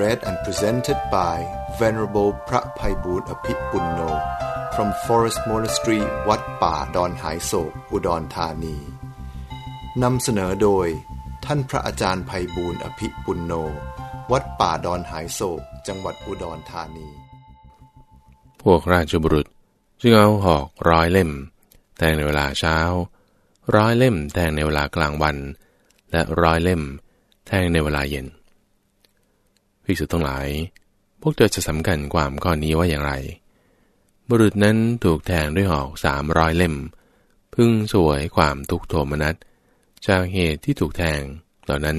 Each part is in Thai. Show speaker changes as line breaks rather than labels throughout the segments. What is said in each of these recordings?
read and presented by Venerable พระภัยบูรณ์อภิปุณโน from Forest Monastery วัดป่าดอนหายโศกอุดรธานีนำเสนอโดย ท่านพระอาจารย์ภัยบูรณ์อภิปุณโน วัดป่าดอนหายโศกจังหวัดอุดรธานี
พวกราชบุรุษจึงเอาหอกร้อยเล่ม แทงในเวลาเช้า ร้อยเล่มแทงในเวลากลางวัน และร้อยเล่ม แทงในเวลาเย็น ภิกษุทั้งหลาย พวกเธอจะสำคัญความข้อนี้ว่าอย่างไร บุรุษนั้นถูกแทงด้วยหอกสามร้อยเล่ม พึ่งสวยความทุกโทมนัสจากเหตุที่ถูกแทงเหล่านั้น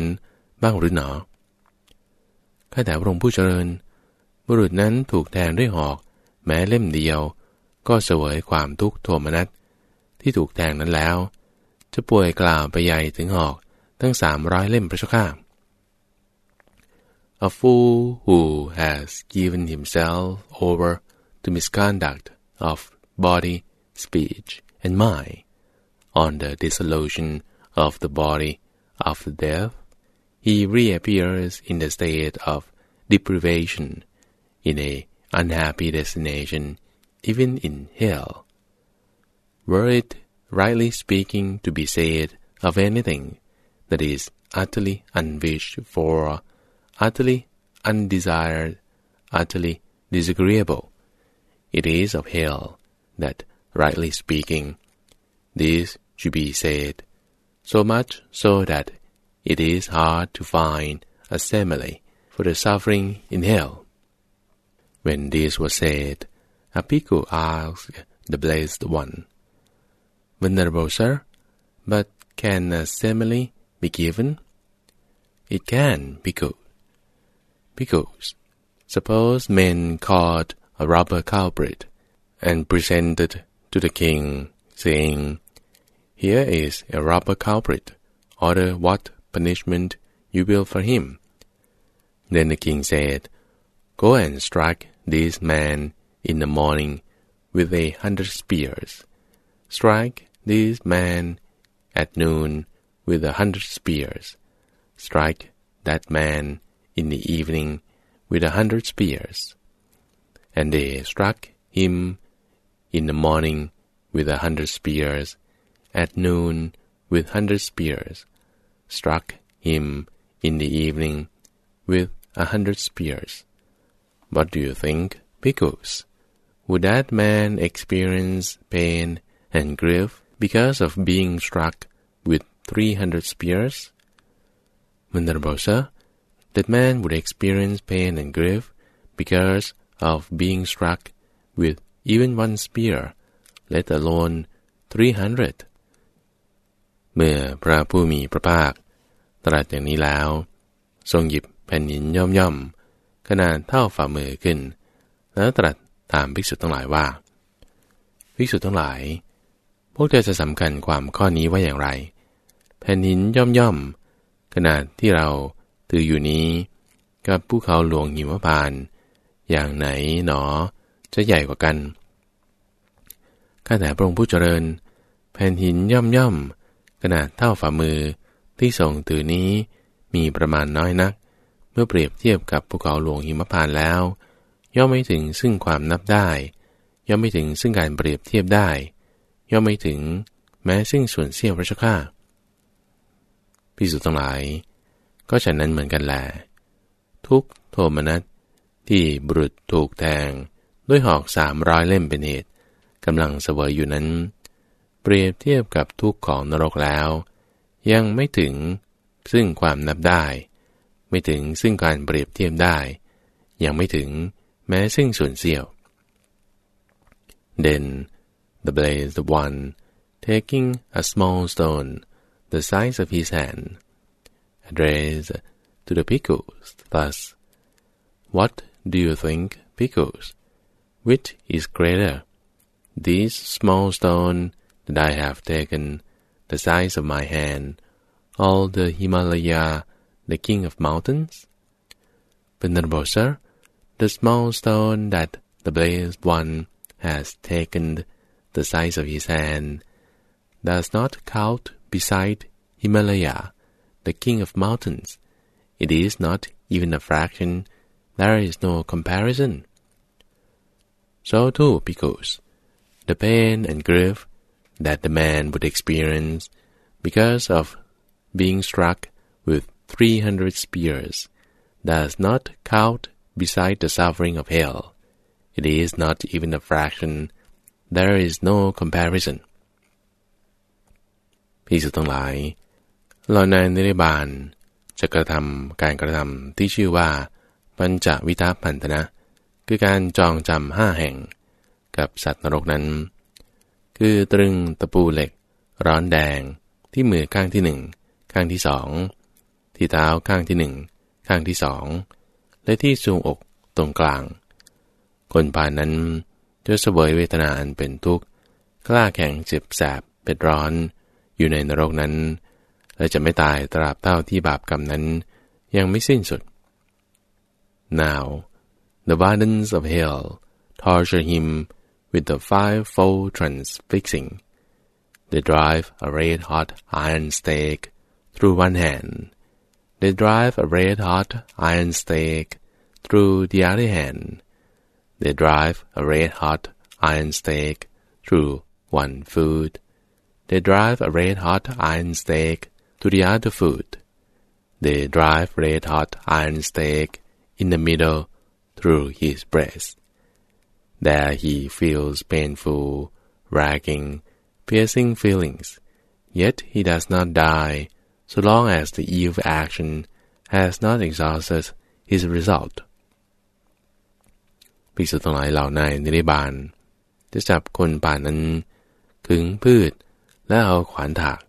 บ้างหรือหนอ ข้าแต่พระองค์ผู้เจริญ บุรุษนั้นถูกแทงด้วยหอก แม้เล่มเดียว ก็เสวยความทุกโทมนัสที่ถูกแทงนั้นแล้ว จะป่วยกล่าวไปใหญ่ถึงหอกตั้งสามร้อยเล่มพระเจ้าข้า A fool who has given himself over to misconduct of body, speech, and mind, on the dissolution of the body after death, he reappears in the state of deprivation, in a unhappy destination, even in hell. Were it rightly speaking to be said of anything that is utterly unwished for utterly undesired, utterly disagreeable. It is of hell that, rightly speaking, this should be said, so much so that it is hard to find a simile for the suffering in hell. When this was said, a bhikkhu asked the blessed one, Venerable sir, but can a simile be given? It can, bhikkhu. Because suppose men caught a robber culprit and presented to the king, saying, Here is a robber culprit, order what punishment you will for him. Then the king said, Go and strike this man in the morning with a hundred spears. Strike this man at noon with a hundred spears. Strike that man in the evening with a hundred spears. And they struck him in the morning with a hundred spears, at noon with hundred spears, struck him in the evening with a hundred spears. What do you think, Because Would that man experience pain and grief because of being struck with three hundred spears? Sir, that man would experience pain and grief because of being struck with even one spear, let alone 300เมื่อพระผู้มีพระภาค ตรัสอย่างนี้แล้ว ทรงหยิบแผ่นหินย่อมย่อมขนาดเท่าฝ่ามือขึ้น แล้วตรัสถามภิกษุทั้งหลายว่า ภิกษุทั้งหลาย พวกเธอจะสำคัญความข้อนี้ว่าอย่างไร แผ่นหินย่อมย่อมขนาดที่เรา ตืออยู่นี้ กับภูเขาหลวงหิมพาน อย่างไหนหนอ จะใหญ่กว่ากัน ข้าแต่พระองค์ผู้เจริญ แผ่นหินย่อมย่อมขนาดเท่าฝ่ามือที่ส่งตือนี้มีประมาณน้อยนัก เมื่อเปรียบเทียบกับภูเขาหลวงหิมพานแล้ว ย่อมไม่ถึงซึ่งความนับได้ ย่อมไม่ถึงซึ่งการเปรียบเทียบได้ ย่อมไม่ถึงแม้ซึ่งส่วนเสี้ยวพระชก้าพิสุทั้งหลาย ก็ฉะนั้นเหมือนกันแหละทุกโทมนัสที่บุรุษถูกแทง ด้วยหอกสามร้อยเล่มเป็นเหตุกำลังเสวยอยู่นั้น เปรียบเทียบกับทุกข์ของนรกแล้ว ยังไม่ถึงซึ่งความนับได้ ไม่ถึงซึ่งการเปรียบเทียบได้ ยังไม่ถึงแม้ซึ่งส่วนเสี้ยว Then the blessed one taking a small stone the size of his hand addressed to the bhikkhus thus, What do you think, Pickles? Which is greater? This small stone that I have taken, the size of my hand, all the Himalaya, the king of mountains? Venerable sir, the small stone that the blessed one has taken, the size of his hand, does not count beside Himalaya, the king of mountains. It is not even a fraction. There is no comparison. So too, because the pain and grief that the man would experience because of being struck with 300 spears does not count beside the suffering of hell. It is not even a fraction. There is no comparison พิสุทั้งหลาย เราในนิรบาลจะกระทำการกระทำที่ชื่อว่าปัญจวิทัพันธนะ คือการจองจำห้าแห่ง กับสัตว์นรกนั้น คือตรึงตะปูเหล็ก ร้อนแดงที่มือข้างที่หนึ่งข้างที่สองที่เท้าข้างที่หนึ่งข้างที่สองและที่สูงอกตรงกลาง คนผ่านนั้นจะเสวยเวทนาอันเป็นทุกข์กล้าแข็งเจ็บแสบเป็ดร้อน อยู่ในนรกนั้น และจะไม่ตายตราบเท่าที่บาปกรรมนั้นยังไม่สิ้นสุด Now the wardens of hell torture him with the five-fold transfixing. They drive a red-hot iron stake through one hand. They drive a red-hot iron stake through the other hand. They drive a red-hot iron stake through one foot. They drive a red-hot iron stake to the other foot. They drive red-hot iron stake in the middle through his breast. There he feels painful, racking, piercing feelings, yet he does not die so long as the evil action has not exhausted his result. ภิกษุทั้งหลายเหล่าในนิริบาลจะจับคนป่านั้นขึงพืชแล้วเอาขวานถาก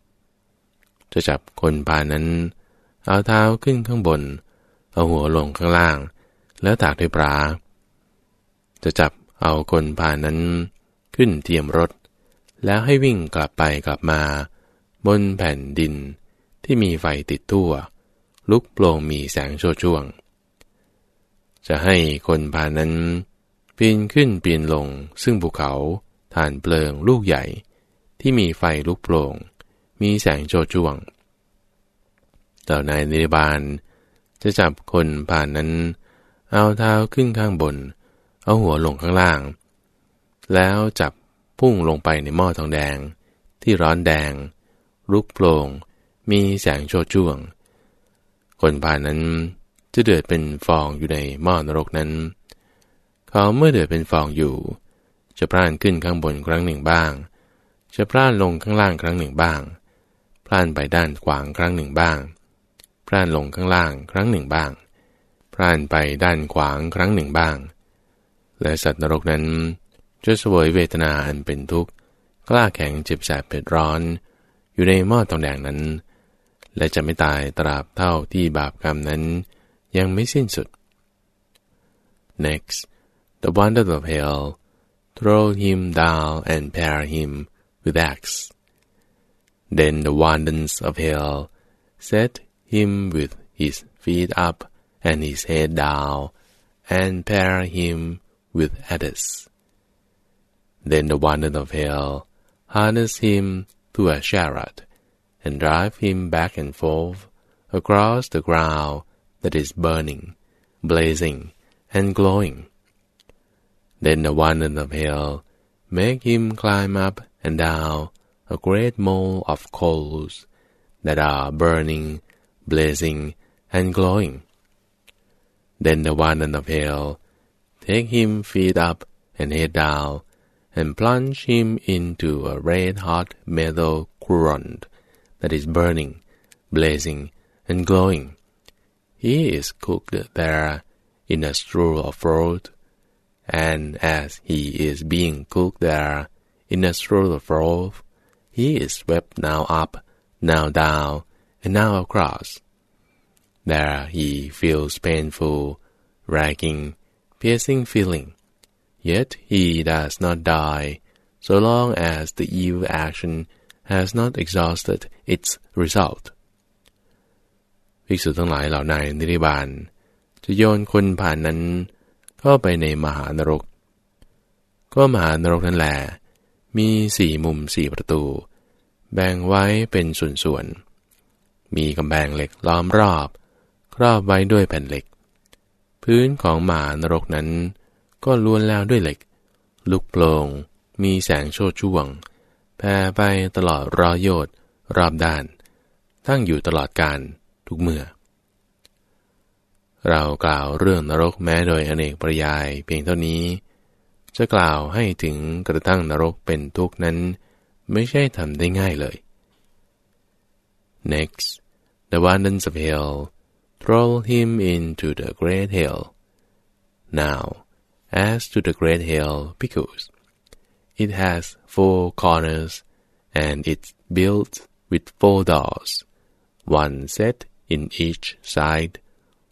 จะจับคนป่านั้น เอาเท้าขึ้นข้างบน เอาหัวลงข้างล่าง แล้วตากด้วยปลา จะจับเอาคนป่านั้น ขึ้นเทียมรถ แล้วให้วิ่งกลับไปกลับมา บนแผ่นดินที่มีไฟติดทั่ว ลุกโปร่งมีแสงโชดช่วง จะให้คนพานั้นปีนขึ้นปีนลงซึ่งภูเขาฐานเปลิงลูกใหญ่ที่มีไฟลุกโปร่ง มีแสงโจจ้วงต่านายนิบาลจะจับคนผ่านนั้น เอาเท้าขึ้นข้างบน เอาหัวลงข้างล่าง แล้วจับพุ่งลงไปในหม้อทองแดง ที่ร้อนแดง ลุกโปร่งมีแสงโชดช่วง คนผ่านนั้นจะเดือดเป็นฟองอยู่ในหม้อนรกนั้น เขาเมื่อเดือดเป็นฟองอยู่ จะพร่านขึ้นข้างบนครั้งหนึ่งบ้าง จะพล่านลงข้างล่างครั้งหนึ่งบ้าง พล่านไปด้านขวางครั้งหนึ่งบ้าง พล่านลงข้างล่างครั้งหนึ่งบ้าง พล่านไปด้านขวางครั้งหนึ่งบ้าง และสัตว์นรกนั้นจะสวยเวทนาอันเป็นทุกข์กล้าแข็งเจ็บแสบเผ็ดร้อน อยู่ในหม้อทองแดงนั้น และจะไม่ตายตราบเท่าที่บาปกรรมนั้นยังไม่สิ้นสุด Next, the wonder of hell throw him down and pair him with axe. Then the wardens of hell set him with his feet up and his head down, and pair him with adders. Then the wardens of hell harness him to a chariot, and drive him back and forth across the ground that is burning, blazing, and glowing. Then the wardens of hell make him climb up and down a great mole of coals that are burning, blazing, and glowing. Then the warden of hell take him feet up and head down, and plunge him into a red-hot metal current that is burning, blazing, and glowing. He is cooked there in a straw of fruit, and as he is being cooked there, in a stroll of wrath, he is swept now up, now down, and now across. There he feels painful, racking, piercing feeling. Yet he does not die so long as the evil action has not exhausted its result ภิกษุทั้งหลายเหล่าในนิริบาลจะโยนคนผ่านนั้นเข้าไปในมหานรก ก็มหานรกนั่นแหละ มีสี่มุมสี่ประตู แบ่งไว้เป็นส่วนๆ มีกำแพงเหล็กล้อมรอบ ครอบไว้ด้วยแผ่นเหล็ก พื้นของหมานรกนั้น ก็ล้วนแล้วด้วยเหล็ก ลุกโปลงมีแสงโชดช่วงแผ่ไปตลอดรอยโยดรอบด้าน ตั้งอยู่ตลอดการทุกเมื่อ เรากล่าวเรื่องนรกแม้โดยอเนกปริยายเพียงเท่านี้ จะกล่าวให้ถึงกระทั่งนรกเป็นทุกนั้น ไม่ใช่ทำได้ง่ายเลย Next the abundance of hell throw him into the great hell now as to the great hell because It has four corners, and it's built with four doors, one set in each side,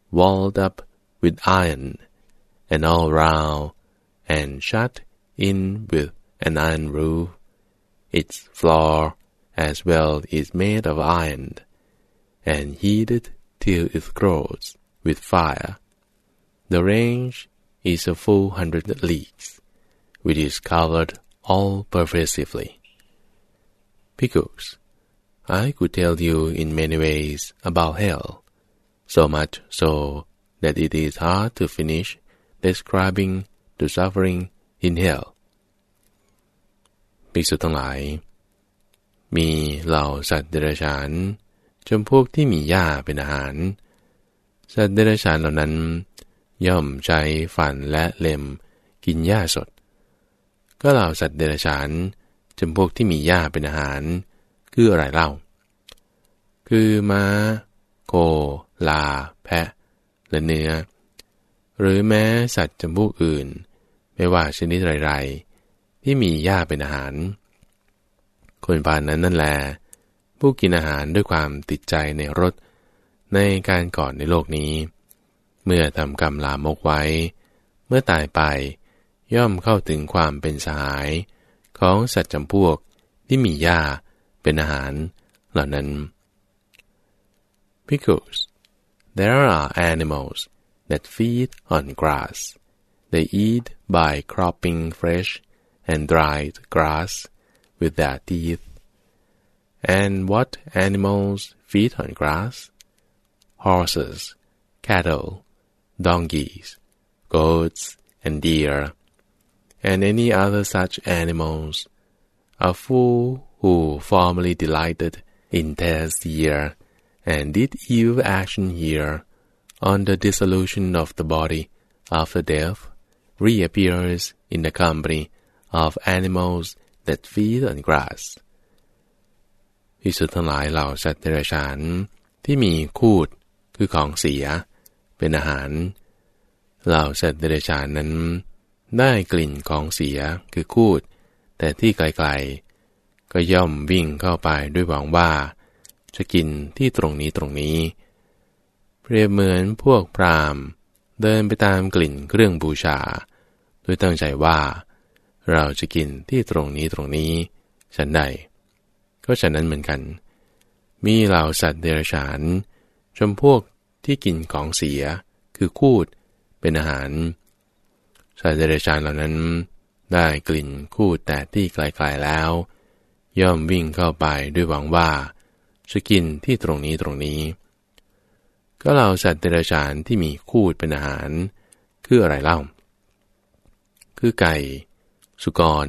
walled up with iron, and all round, and shut in with an iron roof. Its floor as well is made of iron, and heated till it grows with fire. The range is a full hundred leagues, which is covered all pervasively. Because I could tell you in many ways about hell, so much so that it is hard to finish describing the suffering in hell. ภิกษุทั้งหลาย มีเหล่าสัตว์เดรัจฉานจำพวกที่มีหญ้าเป็นอาหาร สัตว์เดรัจฉานเหล่านั้น ย่อมใช้ฟันและเล็มกินหญ้าสด ก็เหล่าสัตว์เดรัจฉานจำพวกที่มีหญ้าเป็นอาหาร คืออะไรเล่า คือมา้า โค ลา แพะ และเนื้อ หรือแม้สัตว์จำพวกอื่น ไม่ว่าชนิดไรๆที่มีหญ้าเป็นอาหาร คนผ่านนั้นนั่นแหละผู้กินอาหารด้วยความติดใจในรสในการก่อนในโลกนี้ เมื่อทำกรรมลามกไว้ เมื่อตายไปย่อมเข้าถึงความเป็นสหาย ของสัตว์จำพวกที่มีหญ้าเป็นอาหารเหล่านั้น Because there are animals that feed on grass. They eat by cropping fresh and dried grass with their teeth. And what animals feed on grass? Horses, cattle, donkeys, goats, and deer and any other such animals. A fool who formerly delighted in tears here and did evil action here on the dissolution of the body after death reappears in the company of animals that feed on grass พิสุทั้งหลายเหล่าสัตว์เดรัจฉานที่มีคูดคือของเสีย เป็นอาหาร เหล่าสัตว์เดรัจฉานนั้น ได้กลิ่นของเสียคือคูด แต่ที่ไกลๆ ก็ย่อมวิ่งเข้าไปด้วยหวังว่า จะกินที่ตรงนี้ตรงนี้ เปรียบเหมือนพวกพรามเดินไปตามกลิ่นเครื่องบูชา โดยตั้งใจว่า เราจะกินที่ตรงนี้ตรงนี้ฉันใด ก็ฉะนั้นเหมือนกัน มีเหล่าสัตว์เดรัจฉานจำพวกที่กินของเสีย คือคูด เป็นอาหาร สัตว์เดรัจฉานเหล่านั้น ได้กลิ่นคู่แต่ที่ไกลๆแล้ว ย่อมวิ่งเข้าไปด้วยหวังว่าจะกินที่ตรงนี้ตรงนี้ ก็เราสัตว์เดรัจฉานที่มีคูดเป็นอาหาร คืออะไรเล่า คือไก่ สุกร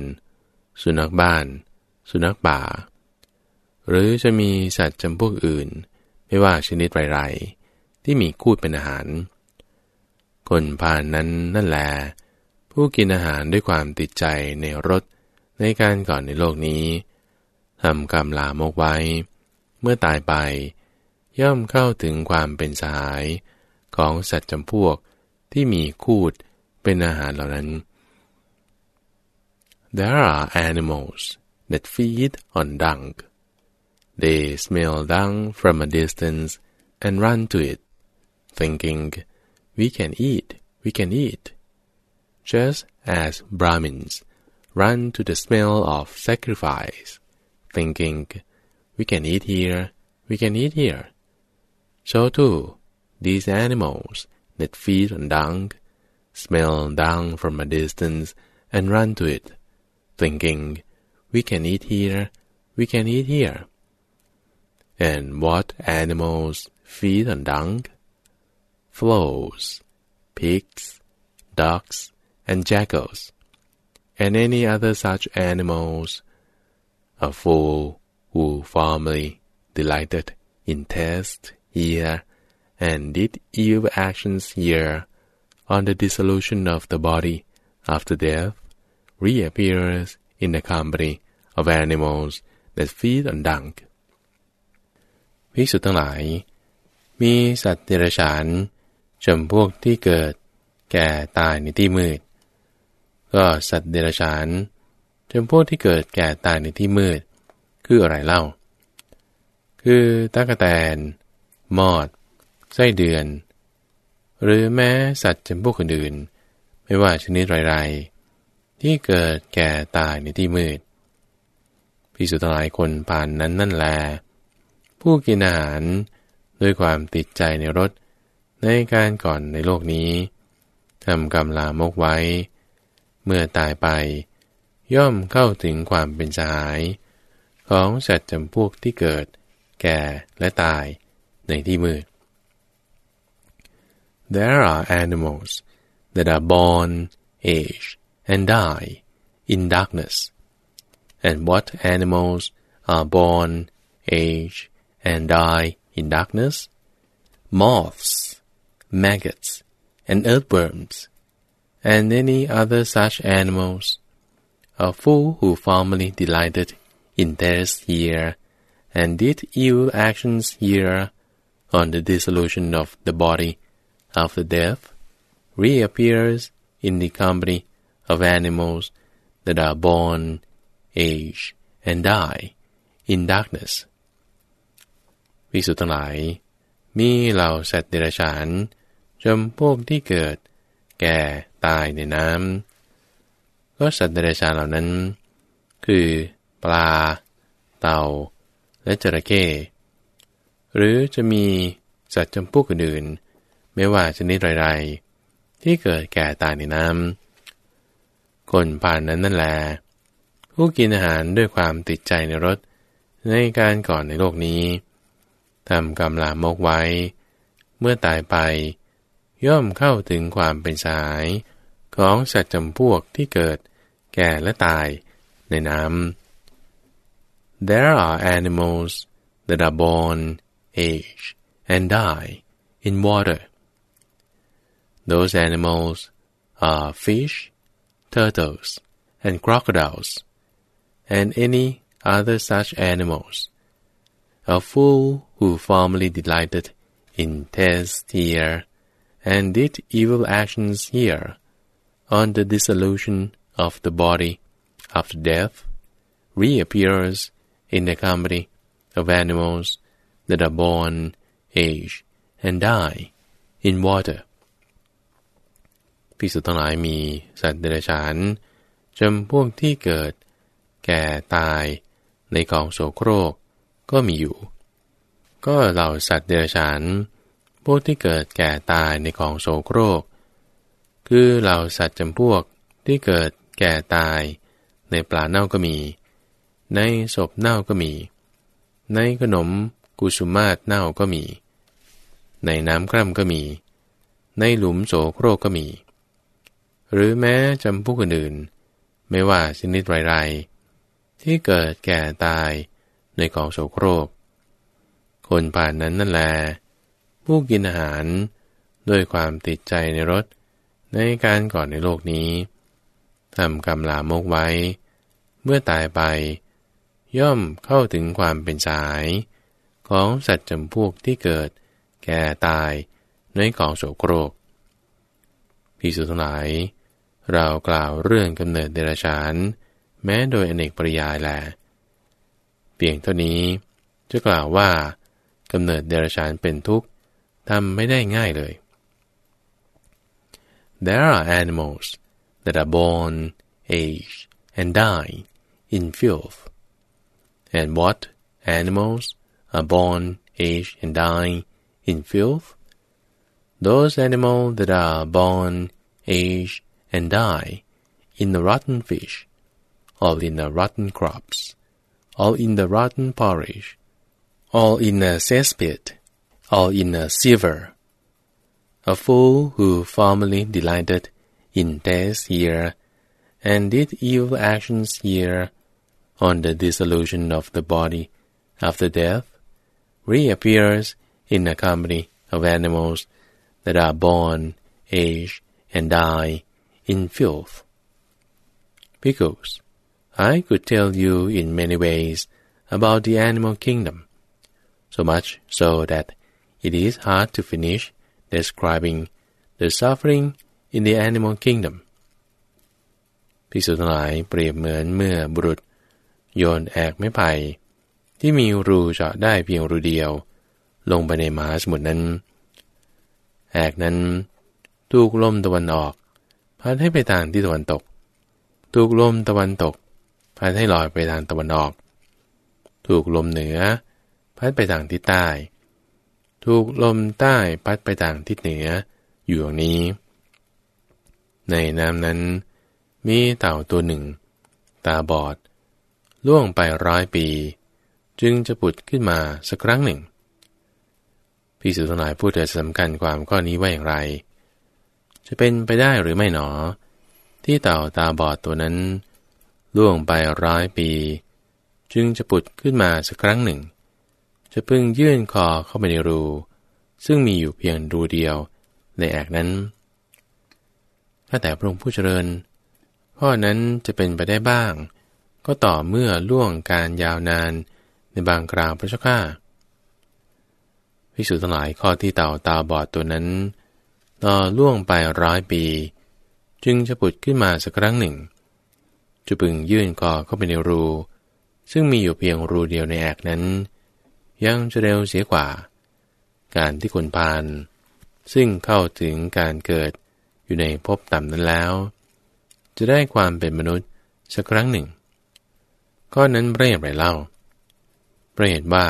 สุนัขบ้าน สุนัขป่า หรือจะมีสัตว์จำพวกอื่น ไม่ว่าชนิดไรๆที่มีคูดเป็นอาหาร คนผ่านนั้นนั่นแหละผู้กินอาหารด้วยความติดใจในรสในการก่อนในโลกนี้ทำกรรมลามกไว้ เมื่อตายไป ย่อมเข้าถึงความเป็นสหาย ของสัตว์จำพวกที่มีคูดเป็นอาหารเหล่านั้น There are animals that feed on dung. They smell dung from a distance and run to it, thinking, "We can eat we can eat. Just as Brahmins run to the smell of sacrifice, thinking, we can eat here, we can eat here. So too, these animals that feed on dung, smell dung from a distance and run to it, thinking, we can eat here, we can eat here. And what animals feed on dung? Flows, pigs, ducks, and jackals, and any other such animals. A fool who formerly delighted in taste here and did evil actions here on the dissolution of the body after death reappears in the company of animals that feed on dung ภิกษุทั้งหลาย มีสัตว์เดรัจฉานจำพวกที่เกิดแก่ตายในที่มืด ก็สัตว์เดรัจฉานจำพวกที่เกิดแก่ตายในที่มืด คืออะไรเล่า คือตะกแตน มอด ไส้เดือน หรือแม้สัตว์จำพวกอื่น ไม่ว่าชนิดไรๆ ที่เกิดแก่ตายในที่มืดพิสุทธิ์หลายคนผ่านนั้นนั่นแล ผู้กินอาหารด้วยความติดใจในรสในการก่อนในโลกนี้ทำกรรมลามกไว้ เมื่อตายไป ย่อมเข้าถึงความเป็นสหาย ของสัตว์จำพวกที่เกิด แก่และตายในที่มืด There are animals that are born, age, and die in darkness. And what animals are born, age, and die in darkness? Moths, maggots, and earthworms, and any other such animals. A fool who formerly delighted in theirs here, and did evil actions here, on the dissolution of the body after death, reappears in the company of animals that are born, age, and die in darkness. วิสุทธ์ทั้งหลาย มีเหล่าสัตว์เดรัจฉานจำพวกที่เกิด แก่ตายในน้ำก็สัตว์เดรัจฉานเหล่านั้น คือ ปลา เต่า และจระเข้หรือจะมีสัตว์จำพวกอื่น ไม่ว่าชนิดไรๆที่เกิดแก่ตายในน้ำ คนผ่านนั้นนั่นแหละผู้กินอาหารด้วยความติดใจในรสในการก่อนในโลกนี้ทำกรรมลามกไว้ เมื่อตายไป ย่อมเข้าถึงความเป็นสาย ของสัตว์จำพวกที่เกิด แก่และตายในน้ำ There are animals that are born, age, and die in water. Those animals are fish, turtles, and crocodiles, and any other such animals. A fool who formerly delighted in taste here, and did evil actions here, on the dissolution of the body after death, reappears in the company of animals that are born, age, and die in water. พิสุทั้งหลายมีสัตว์เดรัจฉานจำพวกที่เกิด แก่ตายในกองโสโครกก็มีอยู่ ก็เหล่าสัตว์เดรัจฉานพวกที่เกิดแก่ตายในกองโสโครก คือเหล่าสัตว์จำพวกที่เกิดแก่ตาย ในปลาเน่าก็มี ในศพเน่าก็มี ในขนมกุสุมาศเน่าก็มี ในน้ำกร่ำก็มี ในหลุมโสโครกก็มี หรือแม้จำพวกอื่นๆไม่ว่าชนิดไรๆที่เกิดแก่ตายในกองโสโครก คนผ่านนั้นนั่นแล ผู้กินอาหารด้วยความติดใจในรสในการก่อนในโลกนี้ทำกรรมลามกไว้ เมื่อตายไป ย่อมเข้าถึงความเป็นสาย ของสัตว์จำพวกที่เกิด แก่ตายในกองโสโครกพิสุทั้งหลาย เรากล่าวเรื่องกำเนิดเดรัจฉาน แม้โดยอเนกปริยายแล เพียงเท่านี้จะกล่าวว่ากำเนิดเดรัจฉานเป็นทุกข์ทำไม่ได้ง่ายเลย there are animals that are born, age, and die in filth. And what animals are born, age, and die in filth? Those animals that are born, age, and die in the rotten fish, or in the rotten crops, or in the rotten porridge, or in a cesspit, or in a sieve. A fool who formerly delighted in death here, and did evil actions here, on the dissolution of the body after death, reappears in the company of animals that are born, age, and die in filth. Because I could tell you in many ways about the animal kingdom, so much so that it is hard to finish describing the suffering in the animal kingdom พิสุทั้งหลายเปรียบเหมือนเมื่อบุรุษ โยนแอกไม้ไผ่ที่มีรูเจาะได้เพียงรูเดียว ลงไปในมหาสมุทรนั้น แอกนั้นถูกลมตะวันออก พัดให้ไปทางที่ตะวันตก ถูกลมตะวันตก พัดให้ลอยไปทางตะวันออก ถูกลมเหนือ พัดไปทางทิศใต้ ถูกลมใต้พัดไปทางทิศเหนือ อยู่อย่างนี้ ในน้ำนั้น มีเต่าตัวหนึ่ง ตาบอด ล่วงไปร้อยปี จึงจะปุดขึ้นมาสักครั้งหนึ่งพี่สุทั้งหลายพูดถึงสำคัญความข้อนี้ว่าอย่างไร จะเป็นไปได้หรือไม่หนอ ที่เต่าตาบอดตัวนั้น ล่วงไปร้อยปี จึงจะปุดขึ้นมาสักครั้งหนึ่ง จะพึ่งยื่นคอเข้าไปในรู ซึ่งมีอยู่เพียงรูเดียวในแอกนั้นถ้าแต่พระองค์ผู้เจริญ ข้อนั้นจะเป็นไปได้บ้าง ก็ต่อเมื่อล่วงการยาวนานในบางคราวพระเจ้าข้าพิสูจน์ทั้งหลายข้อที่เต่าตาบอดตัวนั้น ต่อล่วงไปร้อยปี จึงจะปุดขึ้นมาสักครั้งหนึ่ง จะพึงยื่นคอเข้าไปในรู ซึ่งมีอยู่เพียงรูเดียวในแอกนั้น ยังจะเร็วเสียกว่า การที่คนพาน ซึ่งเข้าถึงการเกิดอยู่ในภพต่ำนั้นแล้ว จะได้ความเป็นมนุษย์สักครั้งหนึ่งข้อนนั้นเปรียบไรเล่าเปรียบว่า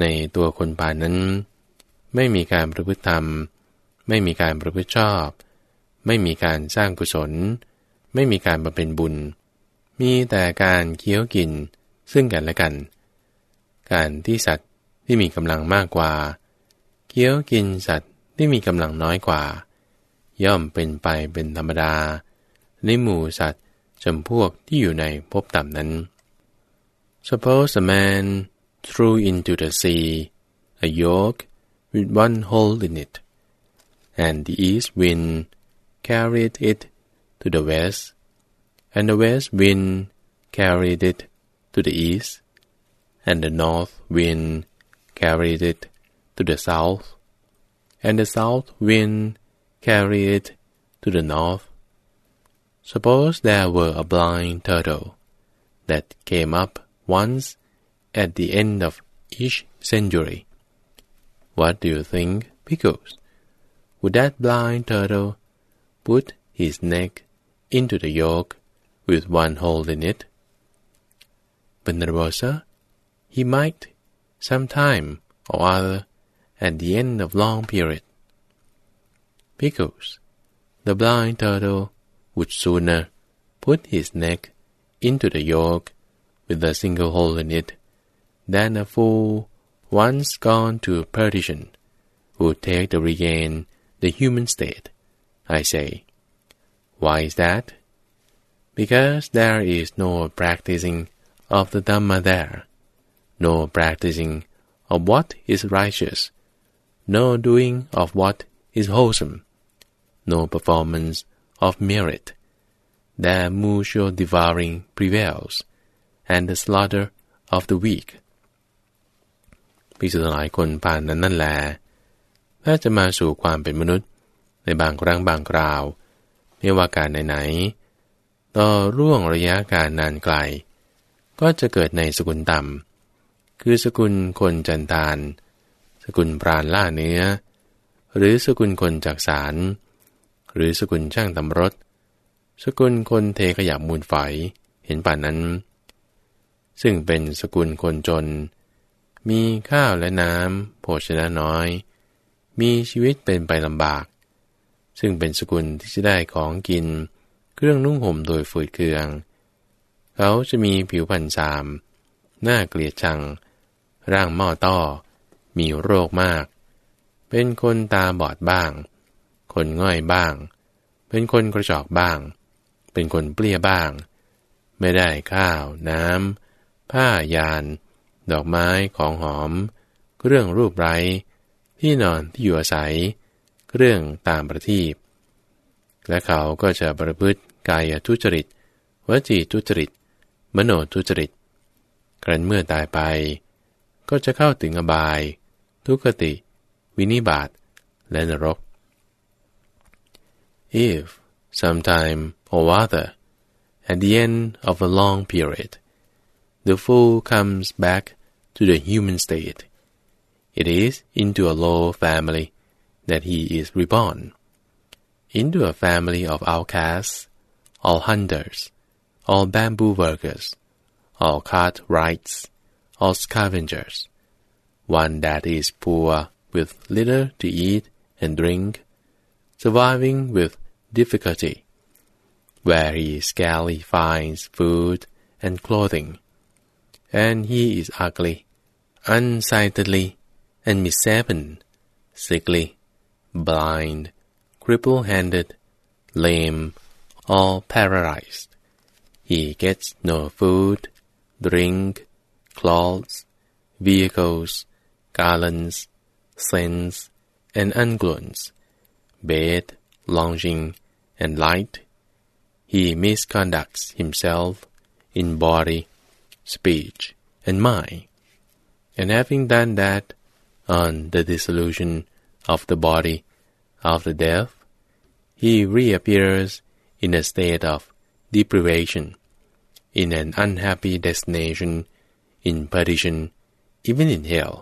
ในตัวคนป่านั้น ไม่มีการประพฤติธรรม ไม่มีการประพฤติชอบ ไม่มีการสร้างกุศล ไม่มีการบำเพ็ญบุญ มีแต่การเคี้ยวกินซึ่งกันและกัน การที่สัตว์ที่มีกำลังมากกว่า เคี้ยวกินสัตว์ที่มีกำลังน้อยกว่า ย่อมเป็นไปเป็นธรรมดา ในหมู่สัตว์จำพวกที่อยู่ในภพต่ำนั้น Suppose a man threw into the sea a yoke with one hole in it, and the east wind carried it to the west, and the west wind carried it to the east, and the north wind carried it to the south, and the south wind carried it to the north. Suppose there were a blind turtle that came up once at the end of each century. What do you think, Pickles? Would that blind turtle put his neck into the yoke with one hole in it? Venerable he might, some time or other, at the end of long period. Pickles, the blind turtle would sooner put his neck into the yoke with a single hole in it than a fool once gone to perdition would take to regain the human state. I say, why is that? Because there is no practicing of the Dhamma there, no practicing of what is righteous, no doing of what is wholesome, no performance of merit. Their mutual devouring prevails, and the slaughter of the weak. พิสุหลายคนผ่านนั้นนั่นแล ถ้าจะมาสู่ความเป็นมนุษย์ ในบางครั้งบางคราว ไม่ว่าการไหนๆต่อร่วงระยะการนานไกล ก็จะเกิดในสกุลต่ำคือสกุลคนจันทานสกุลปราณล่าเนื้อ หรือสกุลคนจากสาร หรือสกุลช่างตำรถ สกุลคนเทขยะมูลฝอยเห็นป่านนั้น ซึ่งเป็นสกุลคนจน มีข้าวและน้ำโภชนะน้อย มีชีวิตเป็นไปลำบาก ซึ่งเป็นสกุลที่จะได้ของกิน เครื่องนุ่งห่มโดยฝืดเคือง เขาจะมีผิวพรรณสาม หน้าเกลียดชัง ร่างหม้อต้อ มีโรคมาก เป็นคนตาบอดบ้าง คนง่อยบ้าง เป็นคนกระจอกบ้าง เป็นคนเปลี้ยบ้าง ไม่ได้ข้าว น้ำผ้ายาน ดอกไม้ของหอม เครื่องรูปไร้ ที่นอนที่อยู่อาศัย เรื่องตามประทีปและเขาก็จะประพฤติกายทุจริต วจีทุจริต มโนทุจริต ครั้นเมื่อตายไป ก็จะเข้าถึงอบาย ทุกติ วินิบาตและนรก If sometime or other at the end of a long period the fool comes back to the human state it is into a low family that he is reborn. Into a family of outcasts, all hunters, all bamboo workers, all cartwrights, all scavengers, one that is poor with little to eat and drink, surviving with difficulty, where he scarcely finds food and clothing, and he is ugly, unsightly, and misshapen, sickly, blind, cripple-handed, lame, or paralyzed. He gets no food, drink, clothes, vehicles, garlands, scents, and unguents, bed, lodging, and light. He misconducts himself in body, speech, and mind. And having done that, on the dissolution of the body, after death, he reappears in a state of deprivation, in an unhappy destination, in perdition, even in hell.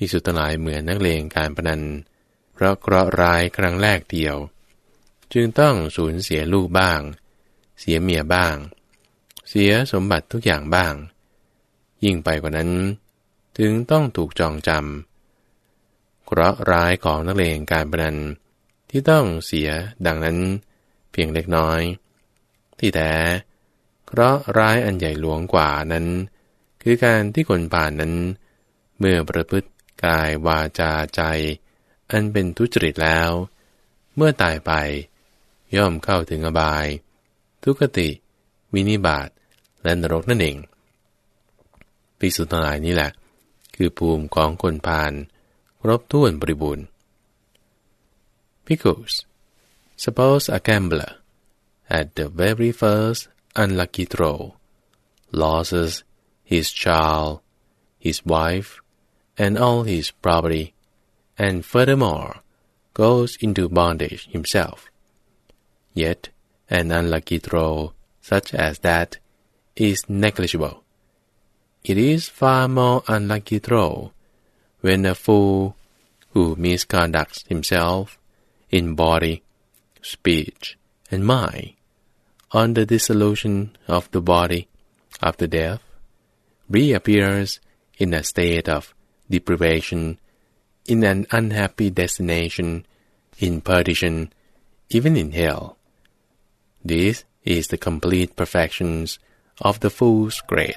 พิสุทธิ์หลายเหมือนนักเลงการพนันเพราะเคราะห์ร้ายครั้งแรกเดียว จึงต้องสูญเสียลูกบ้าง เสียเมียบ้าง เสียสมบัติทุกอย่างบ้าง ยิ่งไปกว่านั้น ถึงต้องถูกจองจำเคราะร้ายของนักเลงการพนันที่ต้องเสียดังนั้นเพียงเล็กน้อย ที่แต่เคราะร้ายอันใหญ่หลวงกว่านั้น คือการที่คนผ่านนั้น เมื่อประพฤติกายวาจาใจ อันเป็นทุจริตแล้ว เมื่อตายไป ย่อมเข้าถึงอบาย ทุกติ วินิบาตและนรกนั่นเองปิสุทธิ์ทั้งหลายนี้แหละ คือภูมิของคนผ่านครบถ้วนบริบูรณ์ Because suppose a gambler at the very first unlucky throw loses his child, his wife, and all his property, and furthermore goes into bondage himself. Yet an unlucky throw such as that is negligible. it is far more unlucky throw when a fool who misconducts himself in body, speech, and mind, on the dissolution of the body after death, reappears in a state of deprivation, in an unhappy destination, in perdition, even in hell. This is the complete perfections of the fool's grade.